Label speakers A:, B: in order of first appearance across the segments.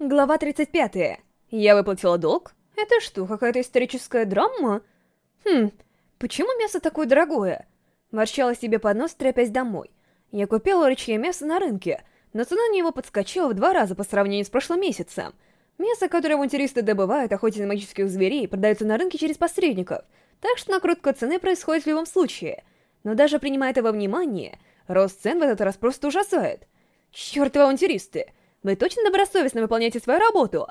A: Глава 35. Я выплатила долг? Это что, какая-то историческая драма? Хм, почему мясо такое дорогое? Ворчала себе под нос, тряпясь домой. Я купила рычье мясо на рынке, но цена на него подскочила в два раза по сравнению с прошлым месяцем. Мясо, которое авантюристы добывают, охотясь на магических зверей, продается на рынке через посредников, так что накрутка цены происходит в любом случае. Но даже принимая это во внимание, рост цен в этот раз просто ужасает. Чёртовы авантюристы! Вы точно добросовестно выполняете свою работу?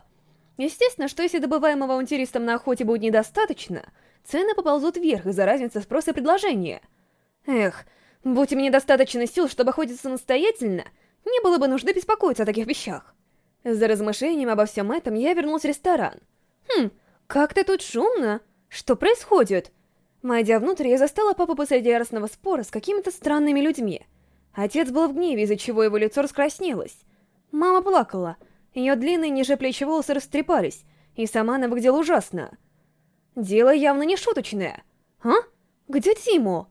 A: Естественно, что если добываемого авантюристом на охоте будет недостаточно, цены поползут вверх из-за разницы спроса и предложения. Эх, будь у меня достаточно сил, чтобы охотиться самостоятельно, не было бы нужды беспокоиться о таких вещах. За размышлением обо всем этом я вернулся в ресторан. Хм, как-то тут шумно. Что происходит? Войдя внутрь, я застала папу посреди яростного спора с какими-то странными людьми. Отец был в гневе, из-за чего его лицо раскраснелось. Мама плакала. Ее длинные ниже плечи волосы растрепались, и сама она выглядела ужасно. Дело явно не шуточное. А? Где Тиму?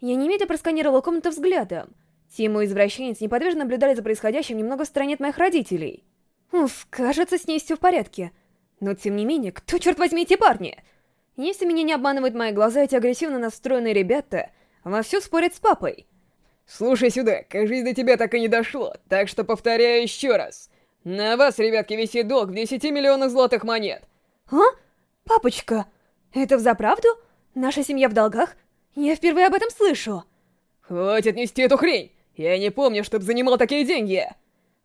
A: Я немедленно просканировала комнату взглядом. Тиму и извращенец неподвижно наблюдали за происходящим немного в стороне от моих родителей. Уф, кажется, с ней все в порядке. Но тем не менее, кто, черт возьми, эти парни? Если меня не обманывают мои глаза, эти агрессивно настроенные ребята вовсю спорят с папой.
B: Слушай сюда, кажись, до тебя так и не дошло, так что повторяю еще раз. На вас, ребятки, висит долг в 10 миллионах злотых монет.
A: А? Папочка, это взаправду? Наша семья в долгах? Я впервые об этом слышу.
B: Хватит нести эту хрень! Я не помню, чтоб занимал такие деньги.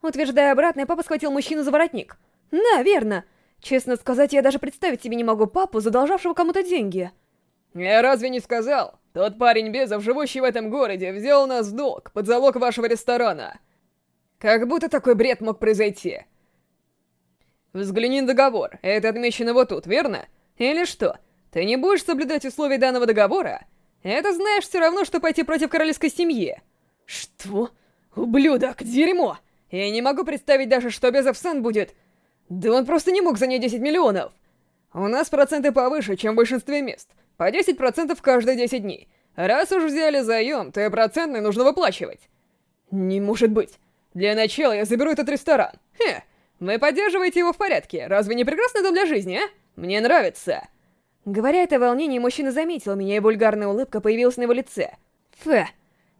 A: Утверждая обратное, папа схватил мужчину за воротник. Да, верно. Честно сказать, я даже представить себе не могу папу, задолжавшего кому-то деньги.
B: Я разве не сказал? Тот парень Безов, живущий в этом городе, взял нас в долг под залог вашего ресторана. Как будто такой бред мог произойти. Взгляни на договор, это отмечено вот тут, верно? Или что, ты не будешь соблюдать условия данного договора? Это знаешь все равно, что пойти против королевской семьи. Что? Ублюдок, дерьмо! Я не могу представить даже, что Безов сын будет. Да он просто не мог занять 10 миллионов. У нас проценты повыше, чем в большинстве мест. По 10% каждые 10 дней. Раз уж взяли заем, то и процентные нужно выплачивать. Не может быть. Для начала я заберу этот ресторан. Хе, вы поддерживаете его в порядке. Разве не прекрасный дом для жизни, а? Мне нравится. Говоря это волнение, мужчина заметил меня, и вульгарная улыбка появилась на его лице. Фе,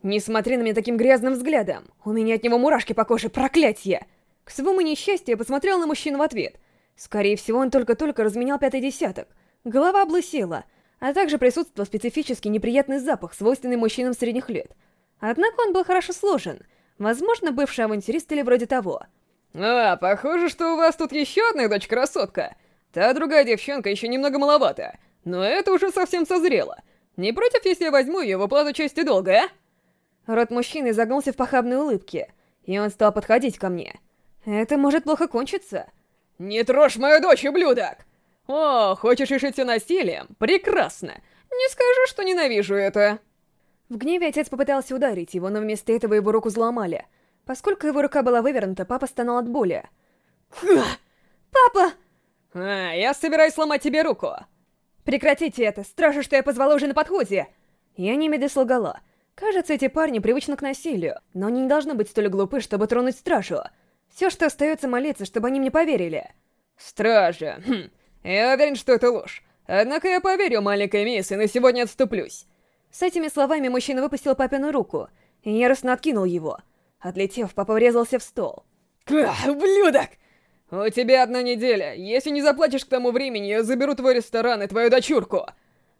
B: не смотри на меня таким грязным взглядом. У меня от него мурашки по коже, проклятье. К своему несчастью, я посмотрел на мужчину в ответ. Скорее всего, он только-только разменял пятый десяток. Голова облысела, а также присутствовал специфический неприятный запах, свойственный мужчинам средних лет. Однако он был хорошо сложен. Возможно, бывший авантюрист или вроде того. «А, похоже, что у вас тут еще одна дочь-красотка. Та другая девчонка еще немного маловато, но это уже совсем созрело. Не против, если я возьму ее в оплату части долга, а?» Рот мужчины загнулся в похабной улыбке, и он стал подходить ко мне. «Это может плохо кончиться». «Не трожь мою дочь, ублюдок!» «О, хочешь решить все насилием? Прекрасно! Не скажу, что ненавижу это!» В гневе отец попытался ударить его, но вместо этого его руку взломали. Поскольку его рука была вывернута, папа стонал от боли. «Папа!» «А, я собираюсь сломать тебе руку!» «Прекратите это! Стража, что я позвала уже на подходе!» Я немедленно слугала. Кажется, эти парни привычны к насилию, но они не должны быть столь глупы, чтобы тронуть стражу. Все, что остается молиться, чтобы они мне поверили. «Стража, хм, я уверен, что это ложь. Однако я поверю маленькой мисс и на сегодня отступлюсь. С этими словами мужчина выпустил папину руку и яростно откинул его. Отлетев, папа врезался в стол. «Ах, ублюдок! У тебя одна неделя. Если не заплатишь к тому времени, я заберу твой ресторан и твою дочурку!»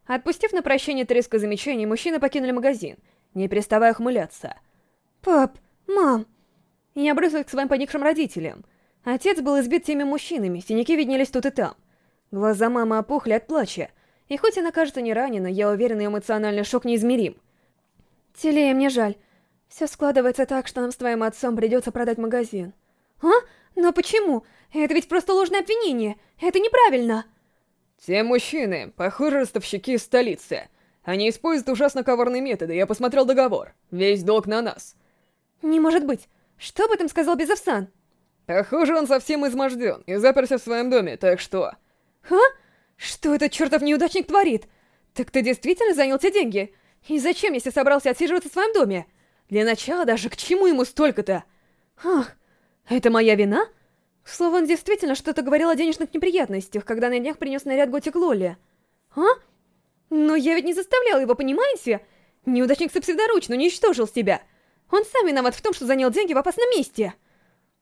B: Отпустив на прощание треск замечаний, мужчины покинули магазин, не переставая ухмыляться. «Пап, мам!» Я бросилась к своим поникшим родителям. Отец был избит теми мужчинами, синяки виднелись тут и там. Глаза мамы опухли от плача, и хоть она кажется не ранена, я уверена, эмоциональный шок неизмерим. Телея, мне жаль. Все складывается так, что нам с твоим отцом придется продать магазин. А? Но почему? Это ведь просто ложное обвинение. Это неправильно. Те мужчины, похоже, ростовщики из столицы. Они используют ужасно коварные методы, я посмотрел договор. Весь долг на нас. Не может быть. Что об этом сказал Безовсан? Похоже, он совсем изможден и заперся в своем доме, так что... «А? Что этот чертов неудачник творит? Так ты действительно занял те деньги? И зачем, если собрался отсиживаться в своем доме? Для начала даже к чему ему столько-то? Ах, это моя вина?
A: Слово, он действительно что-то говорил о денежных неприятностях, когда на днях принес наряд Готик Лоли. А? Но я ведь не заставлял его, понимаете? Неудачник собственноручно уничтожил себя. Он сам виноват в том, что занял деньги в опасном месте.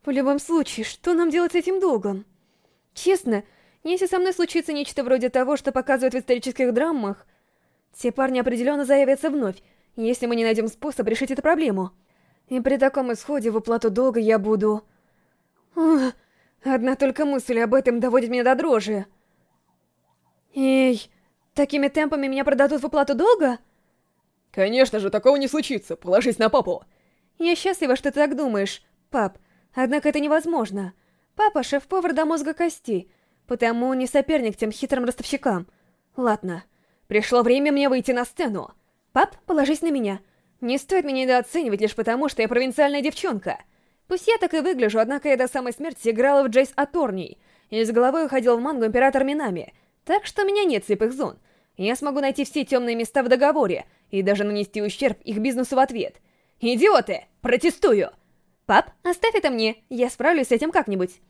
A: В любом случае, что нам делать с этим долгом? Честно, если со мной случится нечто вроде того, что показывают в исторических драмах, те парни определенно заявятся вновь, если мы не найдем способ решить эту проблему. И при таком исходе в уплату долга я буду... Ugh. Одна только мысль об этом доводит меня до дрожи. Эй, такими темпами меня продадут в уплату долга?
B: Конечно же, такого не случится, положись на папу.
A: Я счастлива, что ты так думаешь, пап. Однако это невозможно. Папа — шеф-повар до мозга костей, потому не соперник тем хитрым ростовщикам. Ладно, пришло время мне выйти на сцену. Пап, положись на меня. Не стоит меня недооценивать лишь потому, что я провинциальная девчонка. Пусть я так и выгляжу, однако я до самой смерти играла в Джейс Аторний, и с головой уходил в мангу Император Минами, так что у меня нет слепых зон. Я смогу найти все темные места в договоре, и даже нанести ущерб их бизнесу в ответ. Идиоты! Протестую! Пап, оставь это мне, я справлюсь с этим как-нибудь.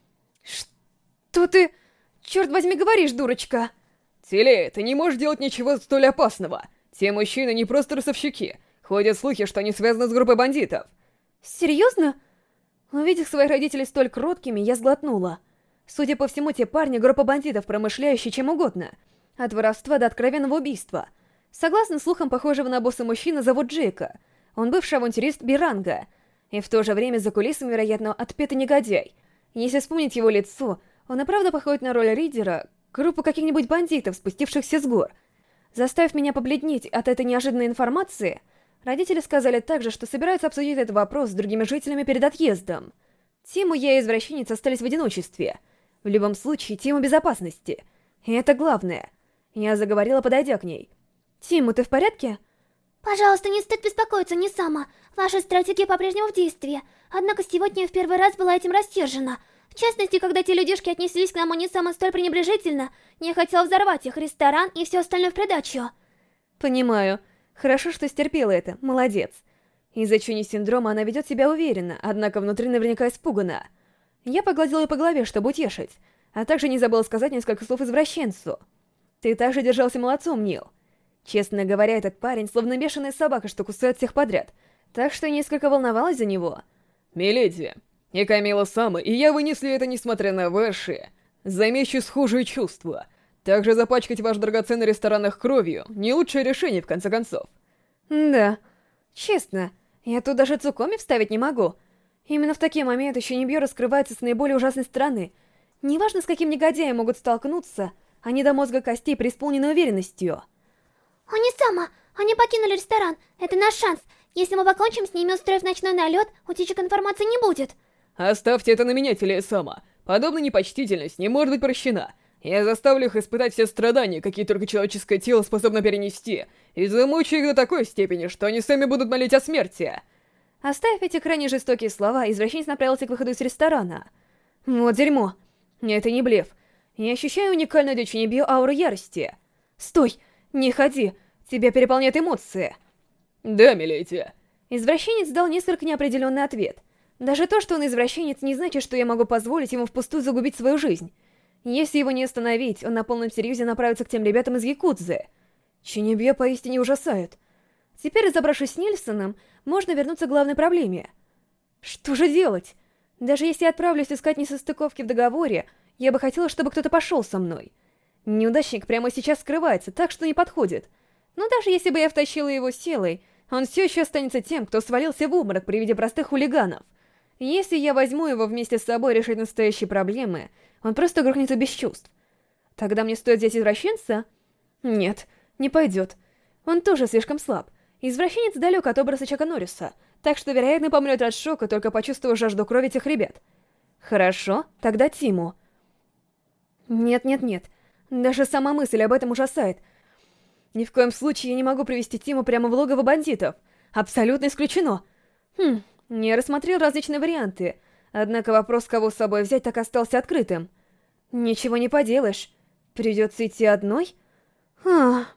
A: Что ты... Черт возьми, говоришь, дурочка?
B: Теле, ты не можешь делать ничего столь опасного. Те мужчины не просто ростовщики. Ходят слухи, что они связаны с группой бандитов.
A: Серьезно? Увидев своих родителей столь кроткими, я сглотнула. Судя по всему, те парни — группа бандитов, промышляющие чем угодно. От воровства до откровенного убийства. Согласно слухам, похожего на босса мужчина зовут Джейка. Он бывший авантюрист Биранга. И в то же время за кулисами, вероятно, отпетый негодяй. Если вспомнить его лицо, он и правда походит на роль лидера, группу каких-нибудь бандитов, спустившихся с гор. Заставив меня побледнеть от этой неожиданной информации, Родители сказали также, что собираются обсудить этот вопрос с другими жителями перед отъездом. Тиму я и извращенец остались в одиночестве. В любом случае, Тиму безопасности. И это главное. Я заговорила, подойдя к ней. «Тиму, ты в порядке?»
C: «Пожалуйста, не стоит беспокоиться, не сама. Ваша стратегия по-прежнему в действии. Однако сегодня я в первый раз была этим растержена. В частности, когда те людишки отнеслись к нам не само столь пренебрежительно, я хотела взорвать их ресторан и все остальное в придачу».
A: «Понимаю». Хорошо, что стерпела это, молодец. Из-за Чуни-синдрома она ведет себя уверенно, однако внутри наверняка испугана. Я погладила ее по голове, чтобы утешить, а также не забыла сказать несколько слов извращенцу. Ты также держался молодцом, Нил. Честно говоря, этот парень словно бешеная собака, что кусает всех подряд, так что несколько волновалась за него.
B: Миледи, и Камила Сама, и я вынесли это несмотря на ваши, замечу схожие чувства — также запачкать ваш драгоценный ресторан их кровью — не лучшее решение, в конце концов.
A: Да. Честно, я тут даже цукоми вставить не могу. Именно в такие моменты Шинибьё раскрывается с наиболее ужасной стороны. Неважно, с каким негодяем могут столкнуться, они до мозга костей преисполнены уверенностью.
C: Они сама, они покинули ресторан. Это наш шанс. Если мы покончим с ними, устроив ночной налет, утечек информации не будет.
B: Оставьте это на меня, Телесама. Подобная непочтительность не может быть прощена. Я заставлю их испытать все страдания, какие только человеческое тело способно перенести, и замучу их до такой степени, что они сами будут молить о смерти.
A: Оставив эти крайне жестокие слова, извращенец направился к выходу из ресторана. Вот дерьмо. Это не блеф. Я ощущаю уникальную для Чунибио ауру ярости. Стой! Не ходи! Тебя переполняют эмоции.
B: Да, миледи.
A: Извращенец дал несколько неопределенный ответ. Даже то, что он извращенец, не значит, что я могу позволить ему впустую загубить свою жизнь. Если его не остановить, он на полном серьезе направится к тем ребятам из Якудзы. Чинебье поистине ужасает. Теперь, разобравшись с Нильсоном, можно вернуться к главной проблеме. Что же делать? Даже если я отправлюсь искать несостыковки в договоре, я бы хотела, чтобы кто-то пошел со мной. Неудачник прямо сейчас скрывается, так что не подходит. Но даже если бы я втащила его силой, он все еще останется тем, кто свалился в обморок при виде простых хулиганов. Если я возьму его вместе с собой решить настоящие проблемы, он просто грохнется без чувств. Тогда мне стоит взять извращенца? Нет, не пойдет. Он тоже слишком слаб. Извращенец далек от образа Чака Норриса, так что, вероятно, помрет от шока, только почувствовав жажду крови тех ребят. Хорошо, тогда Тиму. Нет-нет-нет, даже сама мысль об этом ужасает. Ни в коем случае я не могу привести Тиму прямо в логово бандитов. Абсолютно исключено. Хм, я рассмотрел различные варианты, однако вопрос, кого с собой взять, так остался открытым. Ничего не поделаешь. Придется идти одной? Ах.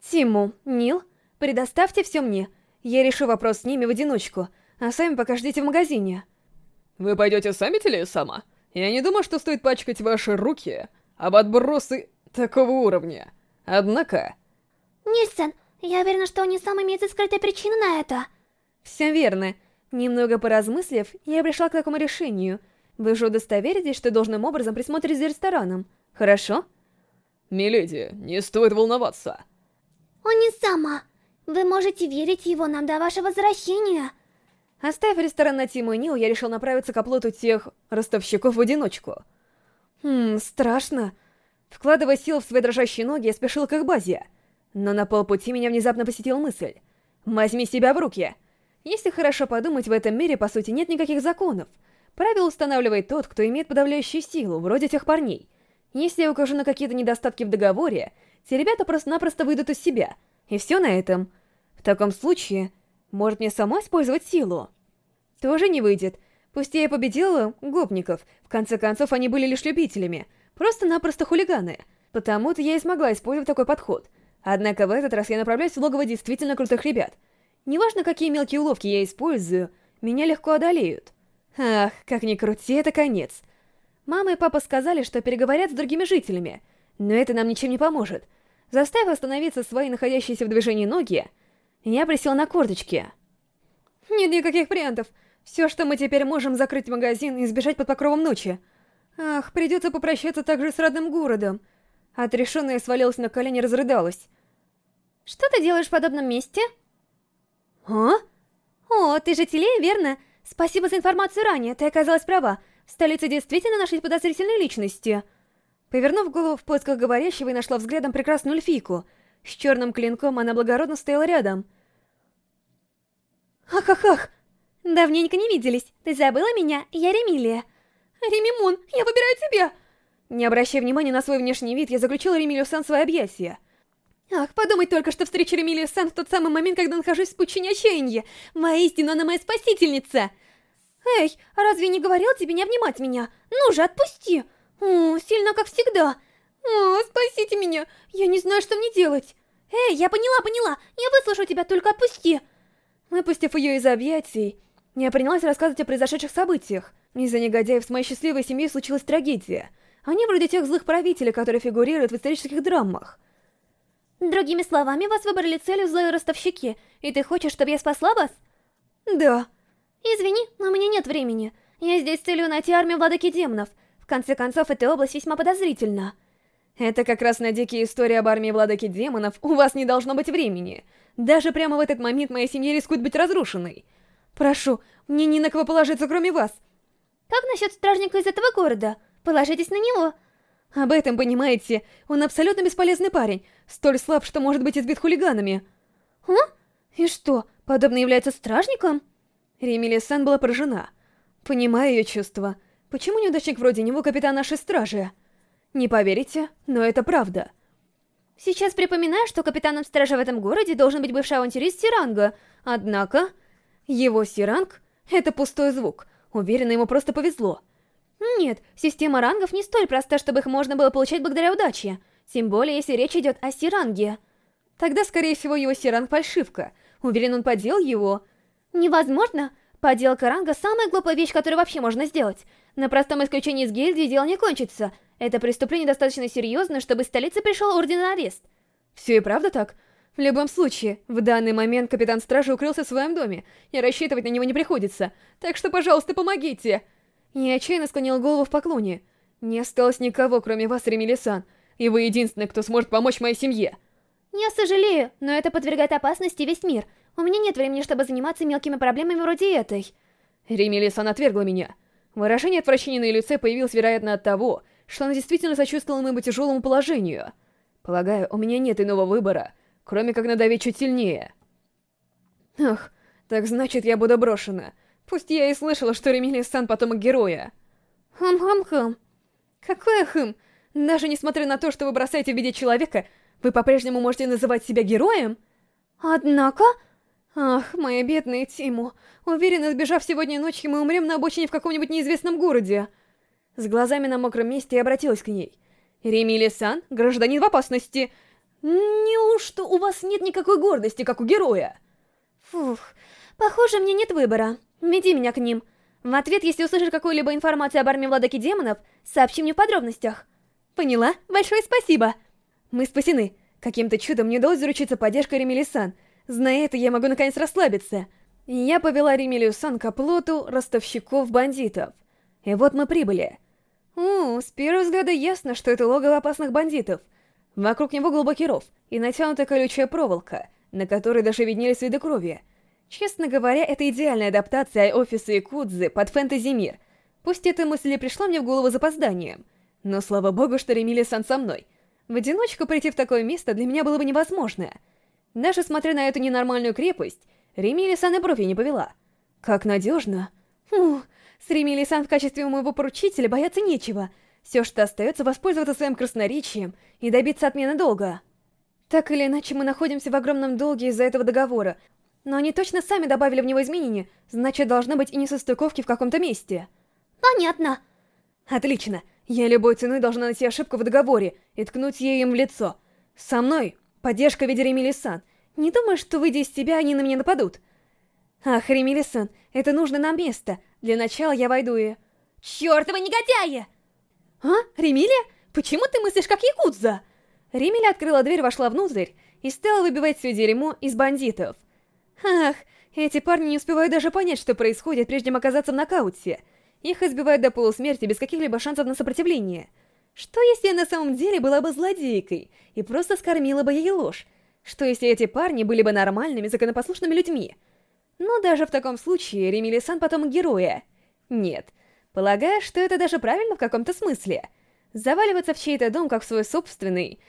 A: Тиму, Нил, предоставьте все мне. Я решу вопрос с ними в одиночку, а сами пока ждите в магазине.
B: Вы пойдете сами или сама? Я не думаю, что стоит пачкать ваши руки об отбросы такого уровня. Однако...
C: Нильсон, я уверена, что у не сам имеется скрытая причина на это.
A: Все верно. Немного поразмыслив, я пришла к такому решению. Вы же удостоверитесь, что должным образом присмотрите за рестораном. Хорошо?
B: Миледи, не стоит волноваться.
C: Он не сама. Вы можете верить его нам до вашего возвращения.
A: Оставив ресторан на Тиму и Нил, я решил направиться к оплоту тех ростовщиков в одиночку. Хм, страшно. Вкладывая сил в свои дрожащие ноги, я спешил к их базе. Но на полпути меня внезапно посетила мысль. Возьми себя в руки. Если хорошо подумать, в этом мире, по сути, нет никаких законов. Правила устанавливает тот, кто имеет подавляющую силу, вроде тех парней. Если я укажу на какие-то недостатки в договоре, те ребята просто-напросто выйдут из себя. И все на этом. В таком случае, может мне сама использовать силу? Тоже не выйдет. Пусть я победила гопников, в конце концов они были лишь любителями, просто-напросто хулиганы. Потому-то я и смогла использовать такой подход. Однако в этот раз я направляюсь в логово действительно крутых ребят. Неважно, какие мелкие уловки я использую, меня легко одолеют. Ах, как ни крути, это конец. Мама и папа сказали, что переговорят с другими жителями, но это нам ничем не поможет. Заставив остановиться свои находящиеся в движении ноги, я присел на корточки. Нет никаких вариантов. Все, что мы теперь можем, закрыть магазин и сбежать под покровом ночи. Ах, придется попрощаться также с родным городом. Отрешенная свалилась на колени и разрыдалась. Что ты делаешь в подобном месте? А? О, ты же Телея, верно? Спасибо за информацию ранее, ты оказалась права. В столице действительно нашлись подозрительные личности. Повернув голову в поисках говорящего и нашла взглядом прекрасную эльфийку. С черным клинком она благородно стояла рядом. Ах-ах-ах! Давненько не виделись. Ты забыла меня? Я Ремилия. Ремимун, я выбираю тебя! Не обращая внимания на свой внешний вид, я заключила Ремилию Сан в свои объятия. Ах, подумай только, что встречу Ремилию Сан в тот самый момент, когда нахожусь в пучине отчаяния. Воистину, она моя спасительница! Эй, разве не говорил тебе не обнимать меня? Ну же, отпусти! О, сильно как всегда. О, спасите меня, я не знаю, что мне делать. Эй, я поняла, поняла, я выслушаю тебя, только отпусти. Выпустив ее из объятий, я принялась рассказывать о произошедших событиях. Из-за негодяев с моей счастливой семьей случилась трагедия. Они вроде тех злых правителей, которые фигурируют в исторических драмах. Другими словами, вас выбрали целью злые ростовщики, и ты хочешь, чтобы я спасла вас? Да. Извини, но у меня нет времени. Я здесь с целью найти армию владыки демонов. В конце концов, эта область весьма подозрительна. Это как раз на дикие истории об армии владыки демонов у вас не должно быть времени. Даже прямо в этот момент моя семья рискует быть разрушенной. Прошу, мне не на кого положиться, кроме вас. Как насчет стражника из этого города? Положитесь на него. Об этом, понимаете, он абсолютно бесполезный парень, столь слаб, что может быть избит хулиганами. А? И что, подобно является стражником? Ремилия-сан была поражена. Понимаю ее чувства. Почему неудачник вроде него капитан нашей стражи? Не поверите, но это правда. Сейчас припоминаю, что капитаном стражи в этом городе должен быть бывший авантюрист Сиранга. Однако, его Сиранг — это пустой звук. Уверена, ему просто повезло. Нет, система рангов не столь проста, чтобы их можно было получать благодаря удаче. Тем более, если речь идет о Сиранге. Тогда, скорее всего, его Сиранг фальшивка. Уверен, он подделал его. Невозможно. Подделка ранга — самая глупая вещь, которую вообще можно сделать. На простом исключении из гильдии дело не кончится. Это преступление достаточно серьезно, чтобы из столицы пришел орден на арест. Все и правда так? В любом случае, в данный момент капитан стражи укрылся в своем доме, и рассчитывать на него не приходится. Так что, пожалуйста, помогите! Я отчаянно склонил голову в поклоне. Не осталось никого, кроме вас, Ремилисан, и вы единственный, кто сможет помочь моей семье. Я сожалею, но это подвергает опасности весь мир. У меня нет времени, чтобы заниматься мелкими проблемами вроде этой. Ремилисан отвергла меня. Выражение отвращения на ее лице появилось, вероятно, от того, что она действительно сочувствовала моему тяжелому положению. Полагаю, у меня нет иного выбора, кроме как надавить чуть сильнее. Ах, так значит, я буду брошена. Пусть я и слышала, что Ремилия-сан потомок героя. Хм-хм-хм. Какое хм? Даже несмотря на то, что вы бросаете в виде человека, вы по-прежнему можете называть себя героем? Однако... Ах, моя бедная Тиму. Уверена, сбежав сегодня ночью, мы умрем на обочине в каком-нибудь неизвестном городе. С глазами на мокром месте я обратилась к ней. Ремили-сан, гражданин в опасности. Неужто у вас нет никакой гордости, как у героя? Фух, похоже, мне нет выбора. Веди меня к ним. В ответ, если услышишь какую-либо информацию об армии владыки демонов, сообщи мне в подробностях. Поняла? Большое спасибо. Мы спасены. Каким-то чудом мне удалось заручиться поддержкой Ремили-сан. Зная это, я могу наконец расслабиться. Я повела Ремилию-сан к оплоту ростовщиков-бандитов. И вот мы прибыли. У, с первого взгляда ясно, что это логово опасных бандитов. Вокруг него глубокий ров и натянутая колючая проволока, на которой даже виднелись следы крови. Честно говоря, это идеальная адаптация офиса Якудзы под фэнтези-мир. Пусть эта мысль и пришла мне в голову запозданием, но слава богу, что Ремили-сан со мной. В одиночку прийти в такое место для меня было бы невозможно. Даже смотря на эту ненормальную крепость, Ремили-сан и брови не повела. Как надежно. Фух, с Ремили-сан в качестве моего поручителя бояться нечего. Все, что остается, воспользоваться своим красноречием и добиться отмены долга. Так или иначе, мы находимся в огромном долге из-за этого договора, но они точно сами добавили в него изменения, значит, должны быть и несостыковки в каком-то месте.
C: Понятно.
A: Отлично. Я любой ценой должна найти ошибку в договоре и ткнуть ей им в лицо. Со мной поддержка в виде Ремили-сан. Не думаю, что, выйдя из тебя, они на меня нападут. Ах, Ремили-сан, это нужно нам место. Для начала я войду и... Чёртовы негодяи! А, Ремилия? Почему ты мыслишь как Якудза? Ремилия открыла дверь, вошла внутрь и стала выбивать все дерьмо из бандитов. Ах, эти парни не успевают даже понять, что происходит, прежде чем оказаться в нокауте. Их избивают до полусмерти без каких-либо шансов на сопротивление. Что если я на самом деле была бы злодейкой и просто скормила бы ей ложь? Что если эти парни были бы нормальными, законопослушными людьми? Но даже в таком случае Ремили-сан потом героя. Нет, полагаю, что это даже правильно в каком-то смысле. Заваливаться в чей-то дом, как в свой собственный,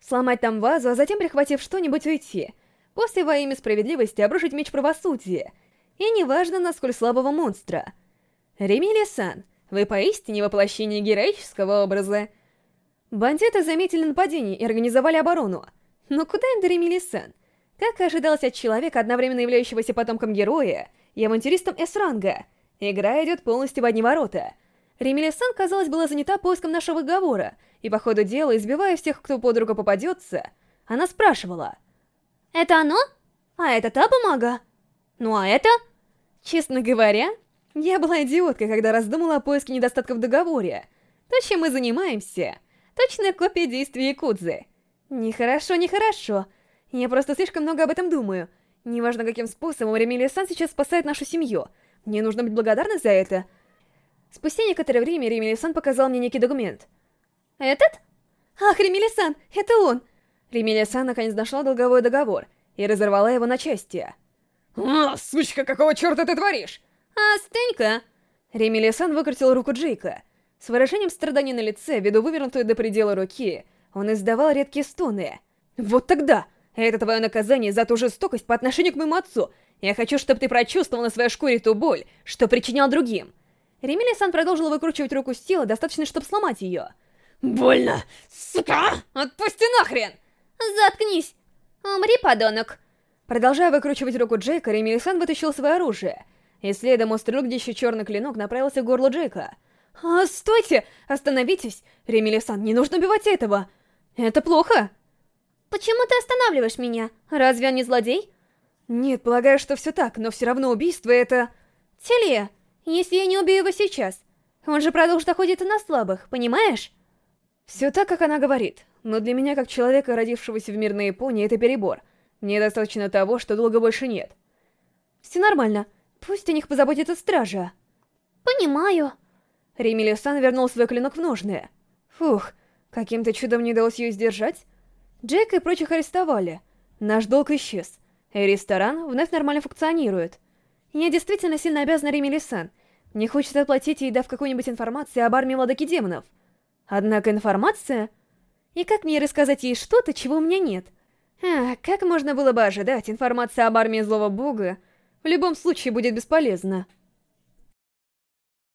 A: сломать там вазу, а затем, прихватив что-нибудь, уйти — После во имя справедливости обрушить меч правосудия. И неважно, насколько слабого монстра. Ремилия-сан, вы поистине воплощение героического образа. Бандиты заметили нападение и организовали оборону. Но куда им до Ремилия-сан? Как ожидалось от человека, одновременно являющегося потомком героя и авантюристом С-ранга, игра идет полностью в одни ворота. Ремилия-сан, казалось, была занята поиском нашего договора, и по ходу дела, избивая всех, кто под руку попадется, она спрашивала —
C: это оно?
A: А это та бумага? Ну а это? Честно говоря, я была идиоткой, когда раздумала о поиске недостатков в договоре. То, чем мы занимаемся, точная копия действий Якудзы. Нехорошо, нехорошо. Я просто слишком много об этом думаю. Неважно, каким способом Ремилия-сан сейчас спасает нашу семью. Мне нужно быть благодарной за это. Спустя некоторое время Ремилия-сан показал мне некий документ. «Этот? Ах, Ремилия-сан, это он! Ремилия-сан наконец нашла долговой договор и разорвала его на части.
B: «А, сучка, какого черта ты творишь?»
A: «Остынь-ка!» Ремилия-сан выкрутил руку Джейка. С выражением страдания на лице, ввиду вывернутой до предела руки, он издавал редкие стоны. «Вот тогда! Это твое наказание за ту жестокость по отношению к моему отцу! Я хочу, чтобы ты прочувствовал на своей шкуре ту боль, что причинял другим!» Ремилия-сан продолжила выкручивать руку с тела, достаточно, чтобы сломать ее.
B: «Больно! Сука! Отпусти нахрен!»
C: «Заткнись! Умри, подонок!»
A: Продолжая выкручивать руку Джейка, Ремилисан вытащил свое оружие. И следом острый еще черный клинок направился к горлу Джейка. «А, стойте! Остановитесь! Ремилисан, не нужно убивать этого! Это плохо!»
C: «Почему ты останавливаешь меня? Разве он не злодей?»
A: «Нет, полагаю, что все так, но все равно убийство это...» «Теле, если я не убью его сейчас, он же продолжит охотиться на слабых, понимаешь?» Все так, как она говорит но для меня, как человека, родившегося в мирной Японии, это перебор. Мне достаточно того, что долго больше нет. Все нормально. Пусть о них позаботится стража.
C: Понимаю.
A: Ремилио-сан вернул свой клинок в ножные. Фух, каким-то чудом не удалось ее сдержать. Джек и прочих арестовали. Наш долг исчез. И ресторан вновь нормально функционирует. Я действительно сильно обязана Ремилио-сан. Мне хочется отплатить ей, дав какую-нибудь информацию об армии владыки демонов. Однако информация... И как мне рассказать ей что-то, чего у меня нет? А, как можно было бы ожидать, информация об армии злого бога в любом случае будет бесполезна.